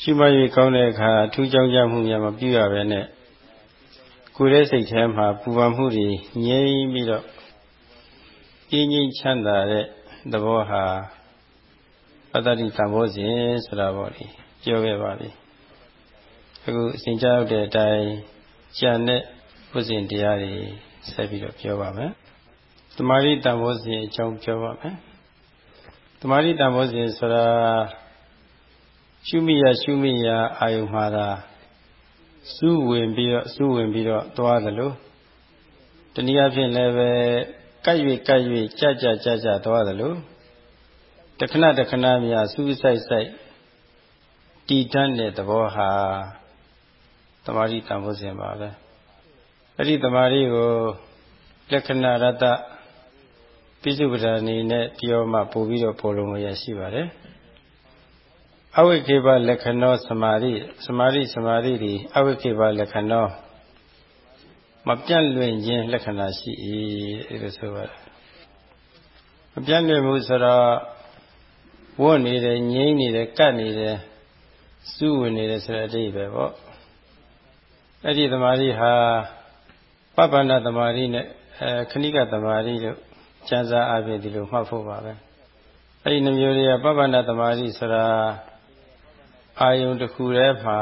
ရှုမှတ်၍ကောင်းတဲ့အခါအထူးကြောင်းကြမှုများမပြုရဘဲနဲ့ကိုယ်ရဲ့စိတ်ထဲမှာပူပန်မှုတွေငြိမ်းပြီးတော့ပြင်းငြိမ်းချမ်းသာတဲ့သဘောဟာပတ္တိတံဘောဇဉ်ဆိုတာပေါ့လေပြောခဲ့ပါပြီအခုအစဉ်ကြောက်တဲ့အတိုင်းကြံတဲ့ဘုဇဉ်တရားတွေဆက်ပြီးတော့ပြောပါမယ်တမာရီတံဘောဇဉ်အကြောင်းပြောပါမယ်တမာရီတံဘောဇဉ်ဆိုတာ ရှုမိရရှုမိရအာယုမှာသာစူးဝင်ပြီးတော့စူးဝင်ပြီးတော့သွားသလိုတနည်းအားဖြင့်လည်းပဲကပ်၍ကပ်၍ကြကြကြကြသွားသလိုတခဏတခဏများစူးဆိုင်ဆိုင်တည်တတ်တဲ့သဘောဟာတမာရီတန်ဖို့စဉ်ပါပဲအဲ့ဒီတမာရီကိုလက္ခဏာရတ္တပိစုပဒာနေနဲ့ပြောမှပို့ပြီးတော့ပေါ်လုံးရရှိပါတယ် အဝိကေပလက္ခဏောသမာဓိသမာဓိသမာဓိဒီအဝိကေပလက္ခဏောမပြတ်လွင့်ခြင်းလက္ခဏာရှိ၏အဲ့လိုဆိုပါတယ်မပြတ်လွင့်မှုဆိုတော့ဝတ်နေတယ်ငြိမ့်နေတယ်ကတ်နေတယ်စုဝင်နေတယ်ဆိုတဲ့အတိပဲပေါ့အဲ့ဒီသမာဓိဟာပပ္ပန္နသမာဓိနဲ့အဲခဏိကသမာဓိလို့ကျမ်းစာအပြင်ဒီလိုမှတ်ဖို့ပါပဲအဲ့ဒီနှမျိုးတွေကပပ္ပန္နသမာဓိဆိုတာ အာယုံတစ်ခုတည်းမှာ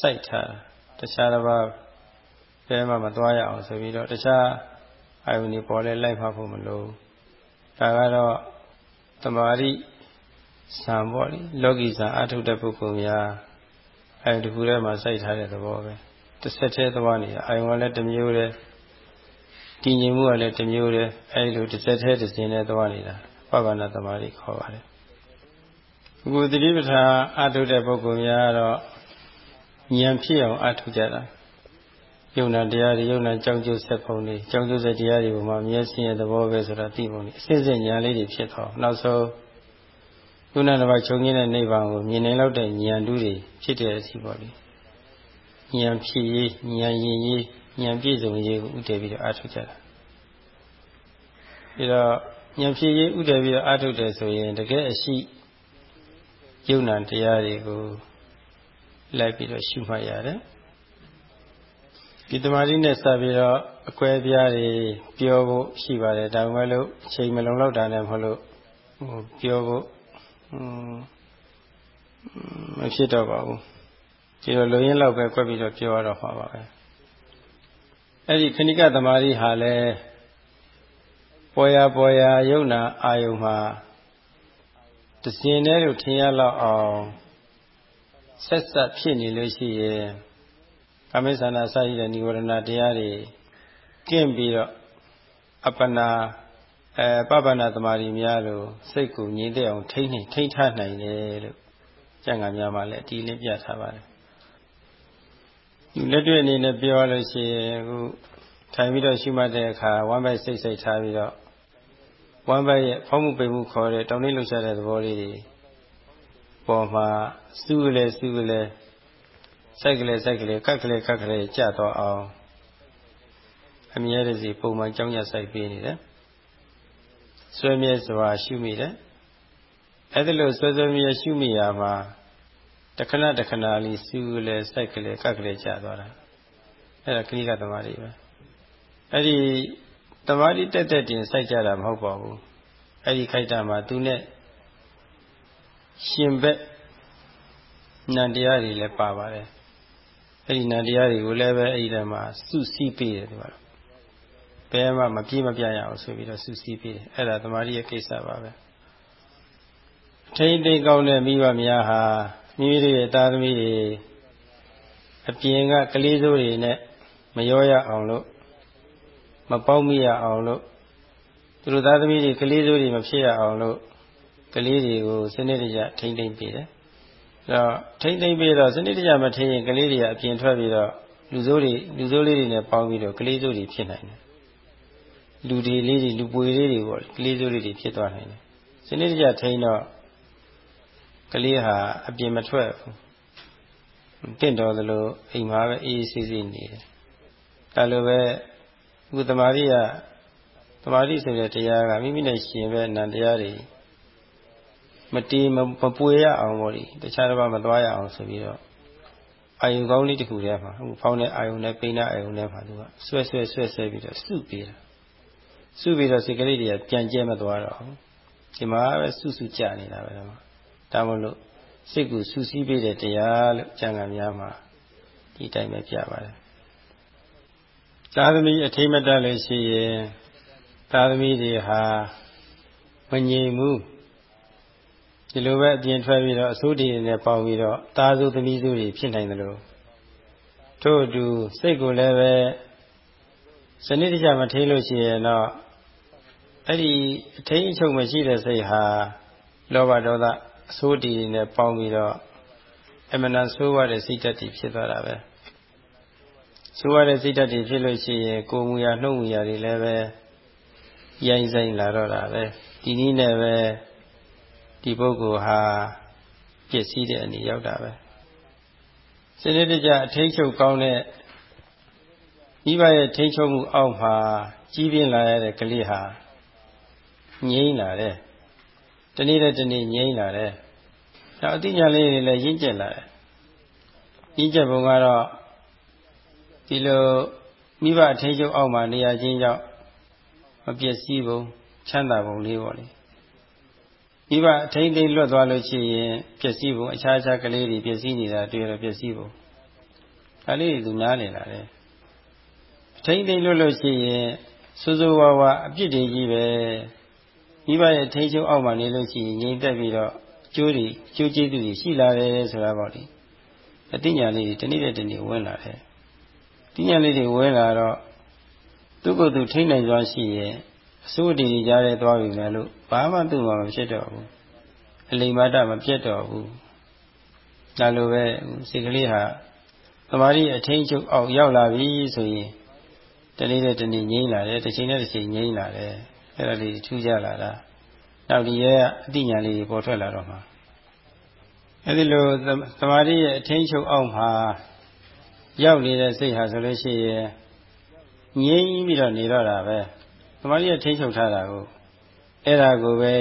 စိုက်ထားတခြားတစ်ပါးဘယ်မှမသွားရအောင်ဆိုပြီးတော့တခြားအာယုန်တွေပေါ်လဲလိုက်မှဖို့မလိုဒါကတော့တမာရိဆံပေါ့လေလောကီဆံအထုတ်တဲ့ပုဂ္ဂိုလ်များအာယုန်တစ်ခုထဲမှာစိုက်ထားတဲ့သဘောပဲတစ်ဆက်တည်းသွားနေတာအာယုန်ကလည်းတစ်မျိုးတည်းတည်ငြိမ်မှုကလည်းတစ်မျိုးတည်းအဲဒီလိုတစ်ဆက်တည်းတစ်စင်းနဲ့သွားနေတာပဗ္ဗနာတမာရိခေါ်ပါတယ် အခုသတိပဋ္ဌာန်အထုတ်တဲ့ပုဂ္ဂိုလ်များတော့ဉာဏ်ဖြစ်အောင်အထုတ်ကြတာယုံနာတရားတွေယုံနာကြောင်းကျိုးဆက်ပုံတွေကြောင်းကျိုးဆက်တရားတွေပေါ်မှာမြဲစင်းရဲ့သဘောပဲဆိုတာသိပုံတွေအစစ်စစ်ဉာဏ်လေးတွေဖြစ်သွားနောက်ဆုံးယုံနာတစ်ပါးချုပ်ငင်းတဲ့နိဗ္ဗာန်ကိုမြင်နိုင်လောက်တဲ့ဉာဏ်တူးတွေဖြစ်တဲ့အစီပေါ့လေဉာဏ်ဖြစ်ရေးဉာဏ်ရင်ရေးဉာဏ်ပြည့်စုံရေးကိုဥတည်ပြီးတော့အထုတ်ကြတာပြီးတော့ဉာဏ်ဖြစ်ရေးဥတည်ပြီးတော့အထုတ်တယ်ဆိုရင်တကယ်အရှိ ယုံနာတရားတွေကိုလိုက်ပြီးတော့ရှုမှတ်ရတယ်ဒီတမာတိနဲ့စပြီးတော့အကွဲပြားတွေပြောဖို့ရှိပါတယ်ဒါမှမဟုတ်အချိန်မလုံလောက်တာနဲ့မဟုတ်လို့ဟိုပြောဖို့မဖြစ်တော့ပါဘူးဒီလိုလုံရင်းလောက်ပဲကွက်ပြီးတော့ပြောရတော့မှာပါပဲအဲ့ဒီခဏိကတမာတိဟာလည်းပေါ်ရပေါ်ရယုံနာအာယုံမှာ တစင်တဲ့လို့ထင်ရလောက်အောင်ဆက်ဆက်ဖြစ်နေလို့ရှိရင်ကာမိသနာစရှိတဲ့និဝရဏတရားတွေကင်းပြီးတော့အပ္ပနာအဲပပ္ပနာသမารီများလို့စိတ်ကိုငြိမ့်တဲ့အောင်ထိမ့်နေထိမ့်ထားနိုင်တယ်လို့ကျန်ကများမှလည်းအတီးလေးပြထားပါတယ်ဒီလက်တွေ့အနေနဲ့ပြောရလို့ရှိရင်အခုထိုင်ပြီးတော့ရှုမှတ်တဲ့အခါဝမ်းပိုက်စိတ်စိတ်ထားပြီးတော့ ဝမ်းပိုက်ရဲ့ဖောက်မှုပိန်မှုခေါ်တဲ့တောင်းနှိမ့်လှုပ်ရှားတဲ့သဘောလေးတွေပေါ်မှာစူးလဲစူးလဲစိုက်ကလေးစိုက်ကလေးကက်ကလေးကက်ကလေးကြတော့အောင်အမြဲတစေပုံမှန်ကြောင်းရစိုက်ပေးနေတယ်ဆွဲမြဲစွာရှုမိတယ်အဲ့ဒါလို့ဆွဲဆွဲမြဲရှုမိရမှာတခဏတခဏလေးစူးလဲစိုက်ကလေးကက်ကလေးကြသွားတာအဲ့ဒါခဏိကသမားတွေပဲအဲ့ဒီ သမားတိတက်တက်တင်စိုက်ကြတာမဟုတ်ပါဘူးအဲ့ဒီခိုက်တာမှာသူနဲ့ရှင်ဘက်နန္တရားတွေလည်းပါပါတယ်အဲ့ဒီနန္တရားတွေကိုလည်းပဲအဲ့ဒီတည်းမှာစုစည်းပေးတယ်ဒီမှာဘယ်မှမပြေးမပြရအောင်ဆိုပြီးတော့စုစည်းပေးတယ်အဲ့ဒါသမာဓိရဲ့ကိစ္စပါပဲထိမ့်သိမ့်ကောင်းတဲ့မိဘများဟာမိမိတို့ရဲ့သားသမီးတွေအပြင်ကကလေးစိုးတွေနဲ့မရောရအောင်လို့ မပေါက်မိရအောင်လို့သူတို့သားသမီးတွေကလေးစိုးတွေမဖြစ်ရအောင်လို့ကလေးတွေကိုစနစ်တကျထိမ့်သိမ့်ပေးတယ်တော့ထိမ့်သိမ့်ပြီးတော့စနစ်တကျမထိရင်ကလေးတွေကအပြင်ထွက်ပြီးတော့လူစိုးတွေလူစိုးလေးတွေနဲ့ပေါင်းပြီးတော့ကလေးစိုးတွေဖြစ်နိုင်တယ်လူတွေလေးတွေလူပွေလေးတွေပေါ့ကလေးစိုးလေးတွေဖြစ်သွားနိုင်တယ်စနစ်တကျထိန်းတော့ကလေးဟာအပြင်မထွက်ဘူးတင့်တော်သလိုအိမ်မှာပဲအေးအေးဆေးဆေးနေတယ်ဒါလိုပဲ ဥပသမာရိယသမာဓိဆိုတဲ့တရားကမိမိနဲ့ရှင်ပဲနံတရားတွေမတေးမပွေရအောင်ပေါ့လေတခြားတစ်ပါးမသွားရအောင်ဆိုပြီးတော့အာယုံကောင်းလေးတစ်ခုတည်းမှာဟိုဖောင်းတဲ့အာယုံနဲ့ပိန်းတဲ့အာယုံနဲ့မှာသူကဆွဲဆွဲဆွဲဆွဲပြီးတော့စုပေးတာစုပြီးတော့စိတ်ကလေးတွေကပြန်ကျဲမသွားတော့ဘူးဒီမှာပဲစုစုကြနေတာပဲတော့ဒါမလို့စိတ်ကိုစူးစီးပေးတဲ့တရားလို့ကျမ်းဂန်များမှာဒီတိုင်းပဲပြပါတယ် သာသမီအထိမတတ်လို့ရှိရင်သာသမီတွေဟာမငြိမ်ဘူးဒီလိုပဲအပြင်ထွက်ပြီးတော့အစိုးတည်နဲ့ပေါင်းပြီးတော့တာစုသမီးစုတွေဖြစ်နိုင်တယ်လို့ထို့အတူစိတ်ကိုလည်းပဲစနစ်တကျမထိလို့ရှိရင်တော့အဲ့ဒီအထိန်အချုပ်မရှိတဲ့စိတ်ဟာလောဘဒေါသအဆိုးတည်နဲ့ပေါင်းပြီးတော့အမှန်တန်ဆိုးရတဲ့စိတ်ဓာတ်တွေဖြစ်သွားတာပဲ ဆိုးရတဲ့စိတ်ဓာတ်တွေဖြစ်လို့ရှိရင်ကိုယ်မူရာနှုတ်မူရာတွေလည်းပဲရိုင်းဆိုင်လာတော့တာပဲဒီနည်းနဲ့ပဲဒီပုဂ္ဂိုလ်ဟာပျက်စီးတဲ့အနေရောက်တာပဲစနစ်တကျအထိတ်ချုပ်ကောင်းတဲ့မိဘရဲ့ထိတ်ချုပ်မှုအောက်မှာကြီးပြင်းလာရတဲ့ကလေးဟာငြိမ့်လာတယ်တနေ့တဲ့တနေ့ငြိမ့်လာတယ်နောက်အတိညာလေးတွေလည်းရင့်ကျက်လာတယ်ရင့်ကျက်ပုံကတော့ ဒီလိုမိဘအထိတ်ချုပ်အောက်မှာနေရာချင်းကြောင့်မပျက်စီးပုံချမ်းသာပုံလေးပေါ့လေမိဘအထိန်သိမ်းလွတ်သွားလို့ရှိရင်ပျက်စီးပုံအခြားခြားကလေးတွေပျက်စီးနေတာတွေ့ရတော့ပျက်စီးပုံဒါလေးတွေသူနားလည်လာတယ်အထိန်သိမ်းလွတ်လို့ရှိရင်စိုးစိုးဝါးဝါအပြစ်တွေကြီးပဲမိဘရဲ့ထိန်ချုပ်အောက်မှာနေလို့ရှိရင်ငြိမ်သက်ပြီးတော့ကျိုးတွေကျိုးကျေးဇူးတွေရှိလာတယ်ဆိုတာပေါ့လေအတိညာလေးတွေတနေ့တနေ့ဝင်လာတယ် တိညာလေးတွေဝင်လာတော့သူ့ကိုယ်သူထိနိုင်စွာရှိရင်အစိုးတည်ကြတဲ့သွားပြီလေလို့ဘာမှသူ့မှာမဖြစ်တော့ဘူးအလိမ္မာတမပြတ်တော့ဘူးဒါလိုပဲစိတ်ကလေးဟာသမာဓိအထင်းချုပ်အောက်ရောက်လာပြီဆိုရင်တနေ့နဲ့တနေ့ငြိမ့်လာတယ်တစ်ချိန်နဲ့တစ်ချိန်ငြိမ့်လာတယ်အဲ့ဒါလေးထူးခြားလာတာနောက်ဒီရဲ့အတိညာလေးပေါ်ထွက်လာတော့မှာအဲ့ဒီလိုသမာဓိရဲ့အထင်းချုပ်အောက်မှာ ရောက်နေတဲ့စိတ်ဟာဆိုလို့ရှိရင်ငြိမ့်ပြီးတော့နေတော့တာပဲသမာဓိကထိန်းချုပ်ထားတာကိုအဲ့ဒါကိုပဲ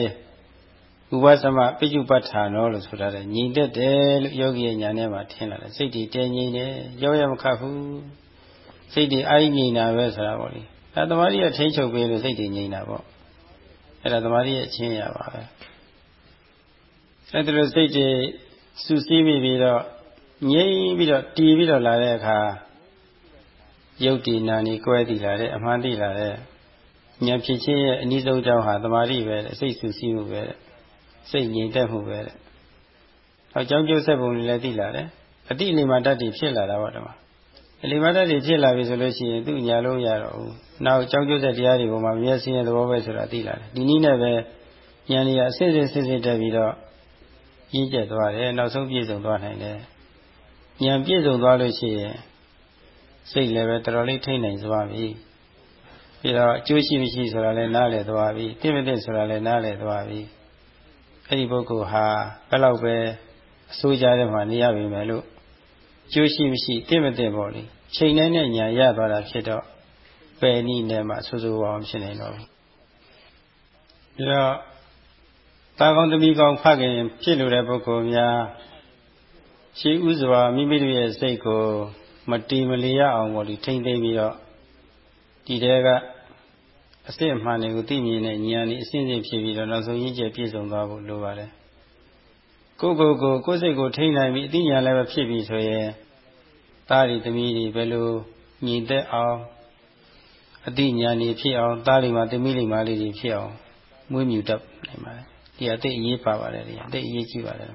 ဥပသမပိจุပဋ္ဌာနောလို့ဆိုတာလေညီတက်တယ်လို့ယောဂီရဲ့ညာထဲမှာထင်လာတယ်စိတ်တည်တည်ငြိမ်တယ်ကြောရမခတ်ဘူးစိတ်တည်အာရိငြိမ်တာပဲဆိုတာပေါ့လေအဲသမာဓိကထိန်းချုပ်ပေးလို့စိတ်တည်ငြိမ်တာပေါ့အဲ့ဒါသမာဓိရဲ့အချင်းရပါပဲအဲ့ဒါလိုစိတ်တည်စူးစီးပြီးပြီးတော့ ငြိမ်ပြီးတော့တည်ပြီးတော့လာတဲ့အခါယုတ်တိနာနီကွဲတည်လာတဲ့အမှန်တည်လာတဲ့ဉာဏ်ဖြစ်ခြင်းရဲ့အနည်းဆုံးကြောင်းဟာတမာတိပဲစိတ်ဆူဆီးမှုပဲစိတ်ငြိမ်သက်မှုပဲတဲ့။အကြောင်းကျိုးဆက်ပုံတွေလည်းသိလာတယ်။အတိအလိမာတတ်တွေဖြစ်လာတာပေါ့ဓမ္မ။အလိမာတတ်တွေဖြစ်လာပြီဆိုလို့ရှိရင်သူ့ညာလုံးရတော့ဘူး။နောက်အကြောင်းကျိုးဆက်တရားတွေပေါ်မှာမျက်စိရဲ့သဘောပဲဆိုတာသိလာတယ်။ဒီနည်းနဲ့ပဲဉာဏ်ကြီးအစစ်စစ်စစ်စစ်တက်ပြီးတော့ရင်းကျက်သွားတယ်။နောက်ဆုံးပြည့်စုံသွားနိုင်တယ်။ ဉာဏ်ပြည့်စုံသွားလို့ရှိရင်စိတ်လည်းပဲတော်တော်လေးထိနိုင်သွားပြီ။ပြီးတော့အကျိုးရှိမရှိဆိုတာလည်းနားလည်သွားပြီတိမတိဆိုတာလည်းနားလည်သွားပြီအဲ့ဒီပုဂ္ဂိုလ်ဟာဘယ်လောက်ပဲအစိုးကြတဲ့မှာနေရပြီမယ်လို့ကျိုးရှိမရှိတိမတိပေါ့လေချိန်တိုင်းနဲ့ညာရသွားတာဖြစ်တော့ပယ်နည်းနဲ့မှဆူဆူအောင်ဖြစ်နေတော့ဘူးပြီးတော့တာကောင်းသမီးကောင်းဖခင်ဖြစ်လို့တဲ့ပုဂ္ဂိုလ်များ ရှိဥစွာမိမိတို့ရဲ့စိတ်ကိုမတီမလီရအောင်ပေါ့ဒီထိမ့်သိမ့်ပြီးတော့ဒီတဲကအစစ်အမှန်တွေကိုသိမြင်တဲ့ဉာဏ်นี่အစဉ်စဉ်ဖြစ်ပြီးတော့နောက်ဆုံးရင်းကျက်ပြည့်စုံသွားဖို့လိုပါတယ်ကိုကိုကိုကိုစိတ်ကိုထိန်းနိုင်ပြီးအသိဉာဏ်လည်းပဲဖြစ်ပြီးဆိုရင်သားရီသမီးတွေဘယ်လိုညီသက်အောင်အသိဉာဏ်นี่ဖြစ်အောင်သားလေးမှာသမီးလေးမှာလေးတွေဖြစ်အောင်မွေးမြူတတ်နိုင်ပါတယ်ဒီအသိအရေးပါပါတယ်ဒီအသိအရေးကြီးပါတယ်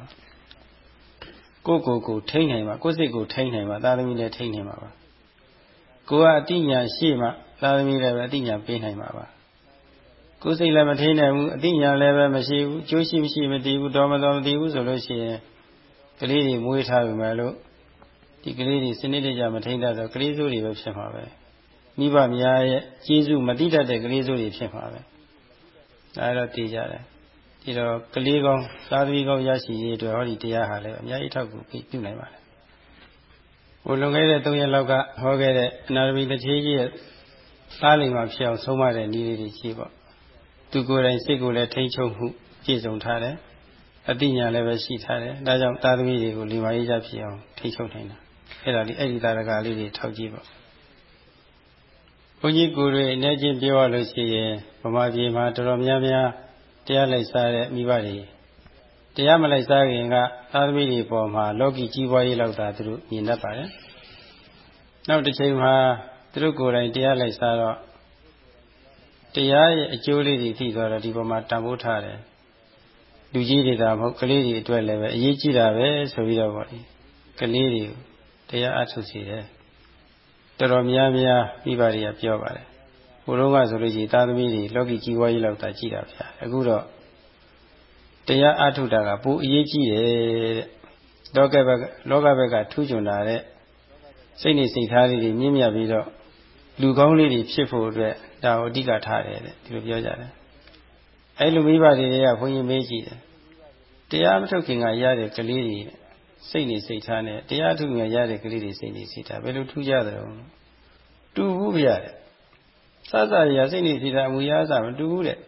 ကိုကိုကိုထိန်းနိုင်ပါကိုစိတ်ကိုထိန်းနိုင်ပါသားသမီးလည်းထိန်းနိုင်ပါပါကိုကအတိညာရှိမှသာသမီလည်းပဲအတိညာပေးနိုင်မှာပါကိုယ်စိတ်လည်းမထိနိုင်ဘူးအတိညာလည်းပဲမရှိဘူးကျိုးရှိမရှိမတည်ဘူးတော်မတော်မတည်ဘူးဆိုလို့ရှိရင်ကလေးတွေမွေးထားပြီမဲ့လို့ဒီကလေးတွေစနစ်တကျမထိန်တတ်တော့ကလေးစိုးတွေပဲဖြစ်မှာပဲမိဘများရဲ့ကျေးဇူးမတိတတ်တဲ့ကလေးစိုးတွေဖြစ်မှာပဲဒါတော့သိကြတယ် ဒီတော့ကလေးကောင်းသာသမီကောင်းရရှိရေးအတွက်ဟောဒီတရားဟာလည်းအများကြီးထောက်ကူပြုနိုင်ပါတယ်ဟိုလွန်ခဲ့တဲ့၃ရက်လောက်ကဟောခဲ့တဲ့အနာရမီတစ်ချေကြီးရဲ့သားလိမ်မှာဖြစ်အောင်ဆုံးမတဲ့နည်းလေးတွေရှိပေါ့သူကိုယ်တိုင်စိတ်ကိုလည်းထိန်းချုပ်မှုပြည့်စုံထားတယ်အတိညာလည်းပဲရှိထားတယ်ဒါကြောင့်သားသမီးတွေကိုလီမာရေးကြဖြစ်အောင်ထိချုပ်နိုင်တာအဲ့ဒါလေးအဲ့ဒီတာရကလေးတွေထောက်ကြည့်ပါဘုန်းကြီးကိုယ်တွေအနေချင်းပြောရလို့ရှိရင်ဗမာပြည်မှာတော်တော်များများ တရားလိုက်စားတဲ့မိဘတွေတရားမလိုက်စားခင်ကသာသမီတွေပေါ်မှာလောကီကြီးပွားရေးလောက်သာသူတို့မြင်တတ်ပါတယ်နောက်တစ်ချိန်မှာသူတို့ကိုယ်တိုင်တရားလိုက်စားတော့တရားရဲ့အကျိုးလေးတွေသိသွားတော့ဒီပေါ်မှာတန်ဖိုးထားတယ်လူကြီးတွေသာမဟုတ်ကလေးတွေအတွက်လည်းပဲအရေးကြီးတာပဲဆိုပြီးတော့ပေါ့လေကလေးတွေတရားအထုတ်စီတယ်တော်တော်များများမိဘတွေကပြောပါတယ် ဘုရုံးကဆိုလို့ရှိရင်သားသမီးတွေလောကီကြီးပွားရေးလောက်သာကြည့်တာဗျာအခုတော့တရားအထုတ်တာကပိုအရေးကြီးတယ်တဲ့လောကဘက်ကလောကဘက်ကထူးချွန်လာတဲ့စိတ်နေစိတ်ထားလေးတွေမြင့်မြတ်ပြီးတော့လူကောင်းလေးတွေဖြစ်ဖို့အတွက်ဒါကိုအဓိကထားတယ်တဲ့ဒီလိုပြောကြတယ်အဲလိုမိဘတွေကဘုန်းကြီးမေးကြည့်တယ်တရားမထုတ်ခင်ကရတဲ့ကလေးတွေစိတ်နေစိတ်ထားနဲ့တရားထုတ်ခင်ရတဲ့ကလေးတွေစိတ်နေစိတ်ထားဘယ်လိုထူးကြသလဲတူဘူးဗျာတဲ့ စစရစိတ်နေစိတ်ထားအမူအရာစမတူဘူးတဲ့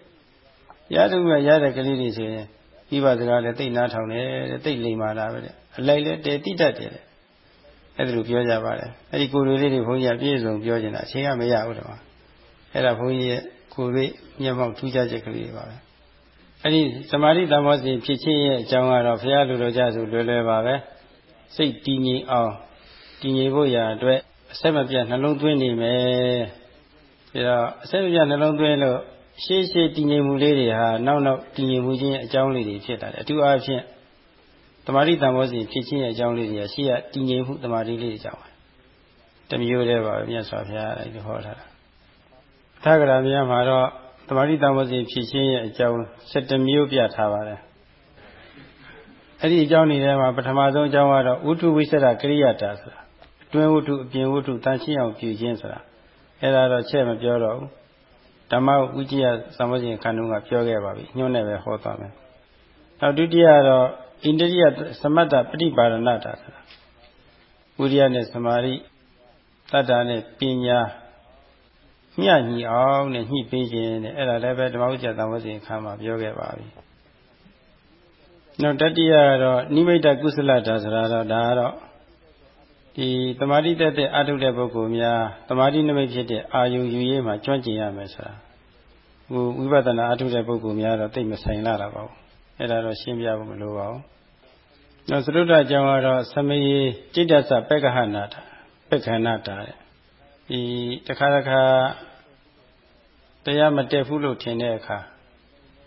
ရထုတ်ခင်ရတဲ့ကလေးတွေဆိုရင်မိဘစကားလည်းတိတ်နားထောင်တယ်တဲ့တိတ်လိမ်မာတာပဲတဲ့အလိုက်လည်းတဲတိတတ်တယ်တဲ့အဲ့ဒါလိုပြောကြပါတယ်အဲ့ဒီကိုယ်တွေလေးတွေဘုန်းကြီးကပြည့်စုံပြောနေတာအချိန်ကမရဘူးတော့အဲ့ဒါဘုန်းကြီးရဲ့ကိုယ်လေးမျက်မှောက်ထူးခြားချက်ကလေးတွေပါပဲအဲ့ဒီသမာဓိတမောစီဖြစ်ခြင်းရဲ့အကြောင်းကတော့ဘုရားလူတော်ကြဆိုလွယ်လွယ်ပါပဲစိတ်တည်ငြိမ်အောင်တည်ငြိမ်ဖို့ရာအတွက်အဆက်မပြတ်နှလုံးသွင်းနေမယ် ပြီးတော့အဆက်မပြတ်နှလုံးသွင်းလို့ရှေးရှေးတည်ငြိမ်မှုလေးတွေဟာနောက်နောက်တည်ငြိမ်မှုချင်းအကြောင်းလေးတွေဖြစ်လာတယ်အထူးအားဖြင့်တမာတိတံဘောစီဖြစ်ခြင်းရဲ့အကြောင်းလေးတွေကရှေ့ကတည်ငြိမ်မှုတမာတိလေးတွေကြောင့်တမျိုးတည်းပါပဲမြတ်စွာဘုရားအဲဒီဟောထားတာအထာဂရမြတ်မှာတော့တမာတိတံဘောစီဖြစ်ခြင်းရဲ့အကြောင်း7မျိုးပြထားပါတယ်အဲ့ဒီအကြောင်းတွေထဲမှာပထမဆုံးအကြောင်းကတော့ဝုထုဝိသရကရိယာတာဆိုတာအတွင်းဝုထုအပြင်ဝုထုတန်ရှင်းအောင်ပြုခြင်းဆိုတာ အဲ့ဒါတော့ချက်မပြောတော့ဘူးဓမ္မဥကြည်သံဃာရှင်ခန္ဓုကပြောခဲ့ပါပြီညွှန်းနေပဲဟောသွားမယ်နောက်ဒုတိယတော့ဣန္ဒြိယသမတ္တပฏิပါရဏတာဆိုတာဝိရိယနဲ့သမာဓိတတ္တာနဲ့ပညာမျှညီအောင်နဲ့ညှိပေးခြင်းနဲ့အဲ့ဒါလည်းပဲဓမ္မဥကြသံဃာရှင်ခန္ဓာမှာပြောခဲ့ပါပြီနောက်တတိယကတော့နိမိတ်တကုသလတာဆိုတာတော့ဒါကတော့ ဒီတမာတိတက်တဲ့အထုတဲ့ပုဂ္ဂိုလ်များတမာတိနိမိတ်ဖြစ်တဲ့အာယုယူရေးမှာကျွမ်းကျင်ရမယ်ဆိုတာဟိုဝိပဿနာအထုတဲ့ပုဂ္ဂိုလ်များတော့သိမဆိုင်လာတာပါဘူးအဲ့ဒါတော့ရှင်းပြဖို့မလိုပါဘူးနောက်သရုဒ္ဓအကြောင်းကတော့သမယေจิตတသပက္ခဟနာတာပက္ခဏတာတဲ့ဒီတခါတခါတရားမတက်ဘူးလို့ထင်တဲ့အခါ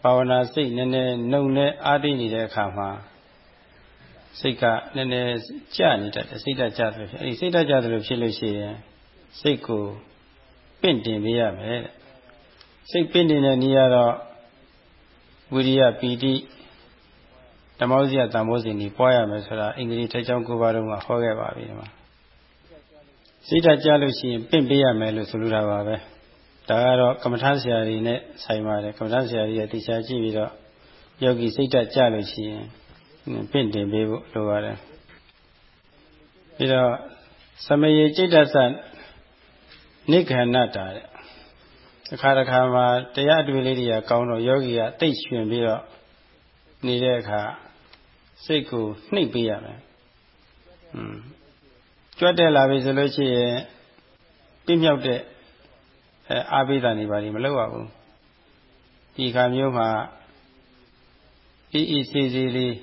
ဘာဝနာစိတ်နည်းနည်းနှုံနဲ့အားသိနေတဲ့အခါမှာ စိတ်ကနည်းနည်းကြနေတတ်တယ်စိတ်ဓာတ်ကြတယ်ဖြစ်အဲဒီစိတ်ဓာတ်ကြတယ်လို့ဖြစ်လို့ရှိရင်စိတ်ကိုပင့်တင်ပေးရမယ်တဲ့စိတ်ပင့်တင်တဲ့နေရာတော့ဝိရိယပီတိဓမ္မောဇိယတံမောဇဉ်ကြီးပွားရမယ်ဆိုတာအင်္ဂလိပ်ထိုက်ချောင်းကိုပါတော့ကဟောခဲ့ပါပြီဒီမှာစိတ်ဓာတ်ကြလို့ရှိရင်ပင့်ပေးရမယ်လို့ဆိုလိုတာပါပဲဒါကတော့ကမ္မထဆရာကြီးနဲ့ဆိုင်ပါတယ်ကမ္မထဆရာကြီးရဲ့တရားကြည့်ပြီးတော့ယောဂီစိတ်ဓာတ်ကြလို့ရှိရင် ပင့်တင်ပေးဖို့လိုပါတယ်ပြီးတော့သမယေจิตတသနိခန္နတာတဲ့တစ်ခါတစ်ခါမှာတရားအတွေ့လေးတွေကကောင်းတော့ယောဂီကတိတ်ရှင်ပြီးတော့နေတဲ့အခါစိတ်ကိုနှိပ်ပေးရမယ်။음ကြွက်တက်လာပြီဆိုလို့ရှိရင်ပြင်းမြောက်တဲ့အဲအာဘိဓာနေပါလိမလုပ်ရဘူး။ဒီခါမျိုးမှာအီအီစီစီလေး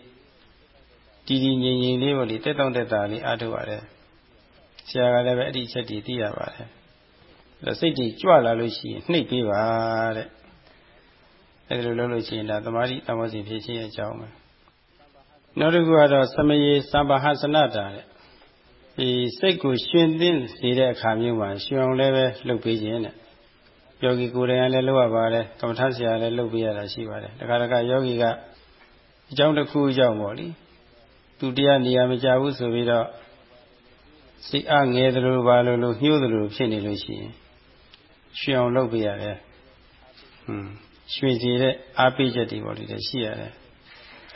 တည်တည်ငြိမ်ငြိမ်လေးပေါ့လေတက်တောင့်တက်တာလေးအားထုတ်ရတယ်။ဆရာကလည်းပဲအဲ့ဒီချက်တည်သိရပါတယ်။ဒါစိတ်ကြီးကြွလာလို့ရှိရင်နှိပ်ပေးပါတဲ့။အဲ့ဒါလိုလုပ်လို့ရှိရင်ဒါသမာဓိတမောစီဖြစ်ခြင်းရဲ့အကြောင်းပဲ။နောက်တစ်ခုကတော့သမယေသံဘာဟစနတာတဲ့ဒီစိတ်ကိုရှင်သင်းစေတဲ့အခါမျိုးမှာရှင်အောင်လည်းပဲလှုပ်ပေးခြင်းတဲ့ယောဂီကိုယ်တိုင်လည်းလုပ်ရပါတယ်ကမ္မထဆရာလည်းလုပ်ပေးရတာရှိပါတယ်တခါတခါယောဂီကအကြောင်းတစ်ခုအကြောင်းပေါ့လေ သူတရားနေရာမကြဘူးဆိုပြီးတော့စိတ်အငယ်သလိုပါလို့လို့ညှိုးသလိုဖြစ်နေလို့ရှိရင်ရှင်အောင်လုပ်ပေးရတယ်ဟွန်းရွှေစီတဲ့အားပေးချက်တွေပေါ့လေရှိရတယ်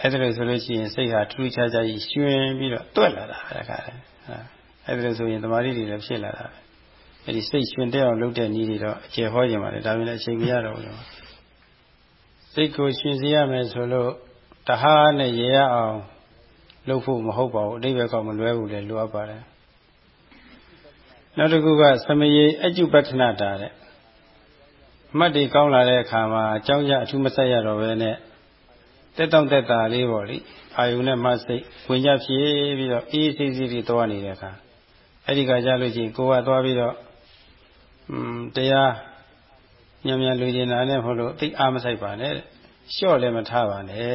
အဲ့ဒါလို့ဆိုလို့ရှိရင်စိတ်ဟာထူးခြားခြားကြီးရွှင်ပြီးတော့တွက်လာတာပဲခါတယ်အဲ့ဒါလို့ဆိုရင်တမာတိတွေလည်းဖြစ်လာတာပဲအဲ့ဒီစိတ်ရွှင်တဲ့အောင်လုပ်တဲ့နည်းတွေတော့အကျေဟောကြပါလေဒါပေမဲ့အချိန်မရတော့ဘူးစိတ်ကိုရွှင်စေရမယ်ဆိုလို့တဟားနဲ့ရေရအောင် လုပ်ဖို့မဟုတ်ပါဘူးအတိဘယ်ကောင်မလွဲဘူးလေလိုအပ်ပါတယ်နောက်တစ်ခုကသမယေအကျုပဋ္ဌနာတာတဲ့အမှတ်တွေကောင်းလာတဲ့အခါမှာအကြောင်းကြအထူးမဆက်ရတော့ဘဲနဲ့တက်တောင့်တက်တာလေးပေါ့လေအာယုနဲ့မှစိတ်ဝင်ကြဖြစ်ပြီးတော့အေးအေးဆေးဆေးတွေသွားနေတဲ့အခါအဲ့ဒီကကြလို့ချင်းကိုကသွားပြီးတော့อืมတရားညံ့ညံ့လူကျင်တာနဲ့ဟုတ်လို့သိအားမဆိုင်ပါနဲ့တဲ့ လျှော့လည်းမထားပါနဲ့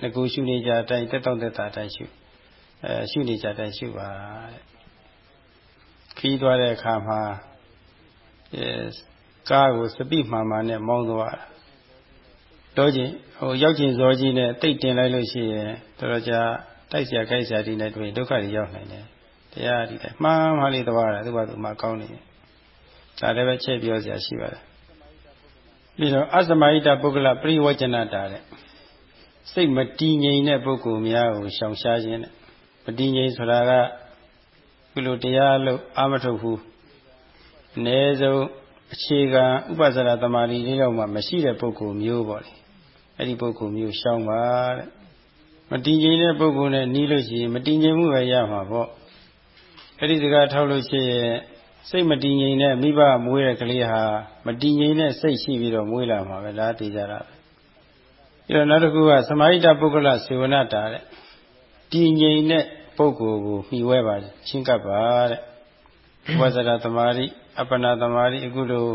တဲ့ငကူရှုနေကြအတိုင်းတက်တောင့်တက်တာအတိုင်းရှုအဲရှုနေကြတိုင်းရှုပါတဲ့ခီးသွားတဲ့အခါမှာအဲကားကိုစပိမှန်မှန်နဲ့မောင်းသွားတာတော့ချင်းဟိုရောက်ချင်းဇောကြီးနဲ့တိတ်တင်လိုက်လို့ရှိရင်တော်တော်ကြာတိုက်เสียကြိုက်เสียဒီနဲ့တွေ့ဒုက္ခတွေရောက်နိုင်တယ်တရားဒီတိုင်းမှန်မှန်လေးသွားတာသူကသူမှကောင်းနေတယ်ဒါလည်းပဲချက်ပြောเสียရှိပါတယ် ပြီးတော့အသမဟိတပုဂ္ဂလပရိဝကျနတာတဲ့စိတ်မတည်ငြိမ်တဲ့ပုဂ္ဂိုလ်များကိုရှောင်ရှားခြင်းတဲ့မတည်ငြိမ်ဆိုတာကကုလိုတရားလို့အာမထုတ်ဘူးအ ਨੇ ဆုံးအခြေခံဥပဇာရတမာရီလေးတော့မှမရှိတဲ့ပုဂ္ဂိုလ်မျိုးပေါ့လေအဲ့ဒီပုဂ္ဂိုလ်မျိုးရှောင်ပါတဲ့မတည်ငြိမ်တဲ့ပုဂ္ဂိုလ်နဲ့နီးလို့ရှိရင်မတည်ငြိမ်မှုပဲရမှာပေါ့အဲ့ဒီစကားထောက်လို့ရှိရင် စိတ်မတည်ငြိမ်တဲ့မိဘမွေးတဲ့ကလေးဟာမတည်ငြိမ်တဲ့စိတ်ရှိပြီးတော့မွေးလာမှာပဲဒါသိကြတာပဲပြီးတော့နောက်တစ်ခုကသမာဟိတပုဂ္ဂလစေဝနာတာတဲ့တည်ငြိမ်တဲ့ပုဂ္ဂိုလ်ကိုမှီဝဲပါချင်းကပ်ပါတဲ့ဝဇ္ဇရသမာဓိအပ္ပနာသမာဓိအခုလို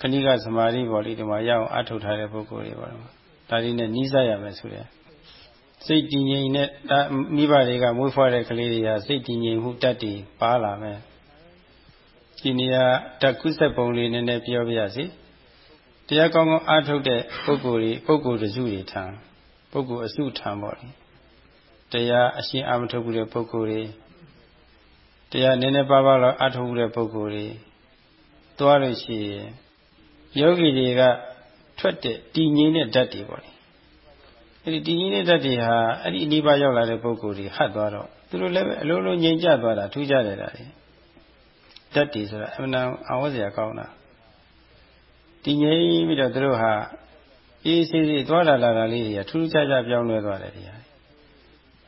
ခဏိကသမာဓိပေါ်လေးဒီမှာရအောင်အထုတ်ထားတဲ့ပုဂ္ဂိုလ်တွေပေါ့ဒါလေးနဲ့နီးစပ်ရမယ်ဆိုတဲ့စိတ်တည်ငြိမ်တဲ့မိဘတွေကမွေးဖွားတဲ့ကလေးတွေဟာစိတ်တည်ငြိမ်မှုတတ်တည်ပါလာမယ် ဒီနေရာတကုသပုံလေးနည်းနည်းပြောပြရစီတရားကောင်းကောင်းအားထုတ်တဲ့ပုဂ္ဂိုလ်တွေပုဂ္ဂိုလ်တစုတွေထံပုဂ္ဂိုလ်အစုထံပေါ့လေတရားအရှင်းအာမထုတ်ဘူးတဲ့ပုဂ္ဂိုလ်တွေတရားနည်းနည်းပါးပါးတော့အားထုတ်ဘူးတဲ့ပုဂ္ဂိုလ်တွေသွားလို့ရှိရင်ယောဂီတွေကထွက်တဲ့တည်ငြိမ်တဲ့ဓာတ်တွေပေါ့လေအဲ့ဒီတည်ငြိမ်တဲ့ဓာတ်တွေဟာအဲ့ဒီအနိဗ္ဗာန်ရောက်လာတဲ့ပုဂ္ဂိုလ်တွေဟတ်သွားတော့သူတို့လည်းပဲအလုံးလုံးငြိမ်ကြသွားတာထူးကြတယ်တာလေ ဓာတ်တွေဆိုတာအမှန်တန်အဝတ်စရာကောင်းတာတည်ငြိမ်ပြီးတော့သူတို့ဟာအေးဆေးဆေးသွားလာလာတာလေးတွေကထူးခြားခြားပြောင်းလဲသွားတယ်တရား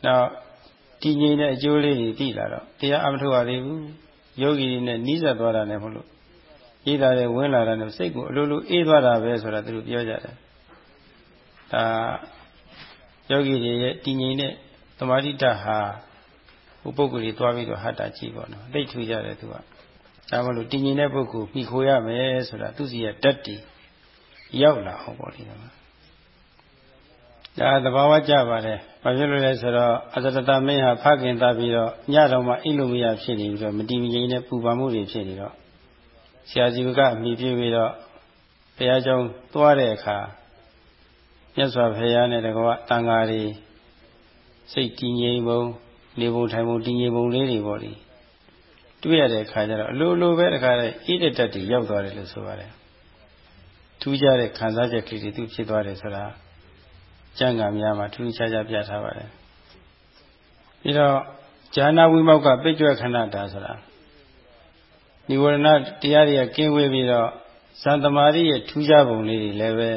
နောက်တည်ငြိမ်တဲ့အကျိုးလေးတွေသိလာတော့တရားအမထုတ်ရသေးဘူးယောဂီတွေနဲ့နီးစပ်သွားတာနဲ့မလို့အေးလာတဲ့ဝင်လာတဲ့နဲ့စိတ်ကိုအလိုလိုအေးသွားတာပဲဆိုတာသူတို့ပြောကြတယ်ဒါယောဂီတွေရဲ့တည်ငြိမ်တဲ့သမာဓိတဟာဟိုပုဂ္ဂိုလ်တွေသွားပြီးတော့ဟတ်တာကြည့်ပေါ့နော်သိထူကြတယ်သူက ဒါမှလို့တည်ငြိမ်တဲ့ပုဂ္ဂိုလ်မိခိုရမယ်ဆိုတာသူစီရဲ့တက်တီရောက်လာအောင်ပေါ့ဒီမှာဒါသဘာဝကြပါတယ်။ဘာဖြစ်လို့လဲဆိုတော့အသတ္တမင်းဟာဖခင်သားပြီးတော့ညတော်မှအိတ်လို့မရဖြစ်နေပြီးတော့မတည်မငြိမ်တဲ့ပူပန်မှုတွေဖြစ်နေတော့ဆရာကြီးကအမိပြပြီးတော့ဘုရားကျောင်းသွားတဲ့အခါမြတ်စွာဘုရားနဲ့တကွာတန်ဃာတွေစိတ်တည်ငြိမ်ပုံနေပုံထိုင်ပုံတည်ငြိမ်ပုံလေးတွေပေါ့လေ တွေ့ရတဲ့အခါကျတော့အလိုလိုပဲတခါတည်းဣဒတတ်တွေရောက်သွားတယ်လို့ဆိုပါတယ်ထူးခြားတဲ့ခံစားချက်ကလေးတွေသူဖြစ်သွားတယ်ဆိုတာကျမ်းဂန်များမှာထူးခြားခြားပြထားပါတယ်ပြီးတော့ဈာနာဝိမောက်ကပိကြွခဏတာဆိုတာនិဝရဏတရားတွေကကင်းဝေးပြီးတော့ဇန်သမာဓိရဲ့ထူးခြားပုံလေးတွေလည်းပဲ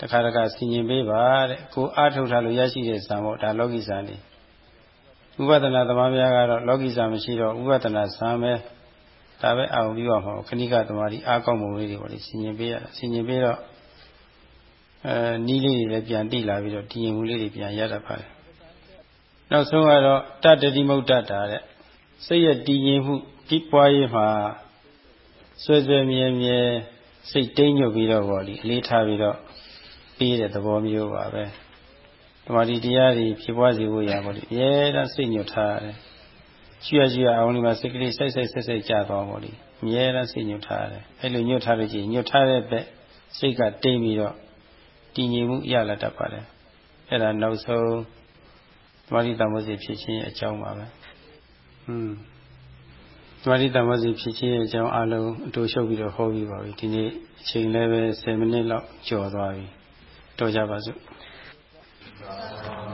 တခါတခါဆင်ញင်ပေးပါတဲ့ကိုအားထုတ်ထားလို့ရရှိတဲ့ဇံပေါ့ဒါလောကီဇံလေး ဥပဒနာသမားများကတော့လောကီဇံမရှိတော့ဥပဒနာဇံပဲဒါပဲအောင်ပြီးတော့မှာခဏိကသမာဓိအားကောင်းပုံလေးတွေပေါ့လေဆင်ញင်ပေးရတာဆင်ញင်ပေးတော့အဲနီးလေးတွေလည်းပြန်တိလာပြီးတော့တည်ငြိမ်မှုလေးတွေပြန်ရတတ်ပါတယ်နောက်ဆုံးကတော့တတ္တိမုဒ္ဒတာတဲ့စိတ်ရဲ့တည်ငြိမ်မှုဒီပွားရေးမှာဆွဲဆွဲမြဲမြဲစိတ်တိမ်ညွတ်ပြီးတော့ဗောလေအလေးထားပြီးတော့ပြီးတဲ့သဘောမျိုးပါပဲ ဓမ္မဒီတရားတွေဖြစ်ပွားစေဖို့ရပါလို့အများအားစိတ်ညွတ်ထားရတယ်ကျွရကျွရအောင်ဒီမှာစိတ်ကလေးစိုက်စိုက်ဆက်ဆက်ကြာသွားပါလို့အများအားစိတ်ညွတ်ထားရတယ်အဲ့လိုညွတ်ထားလို့ရှိရင်ညွတ်ထားတဲ့ဘက်စိတ်ကတိမ်ပြီးတော့တည်ငြိမ်မှုရလာတတ်ပါတယ်အဲ့ဒါနောက်ဆုံးဓမ္မဒီတမောစီဖြစ်ခြင်းရဲ့အကြောင်းပါပဲဟွန်းသမာဓိတမစီဖြစ်ခြင်းရဲ့အကြောင်းအလုံးအတူရှုပ်ပြီးတော့ဟောပြီးပါပြီဒီနေ့အချိန်လည်းပဲ10မိနစ်လောက်ကျော်သွားပြီတော်ကြပါစို့ Amém.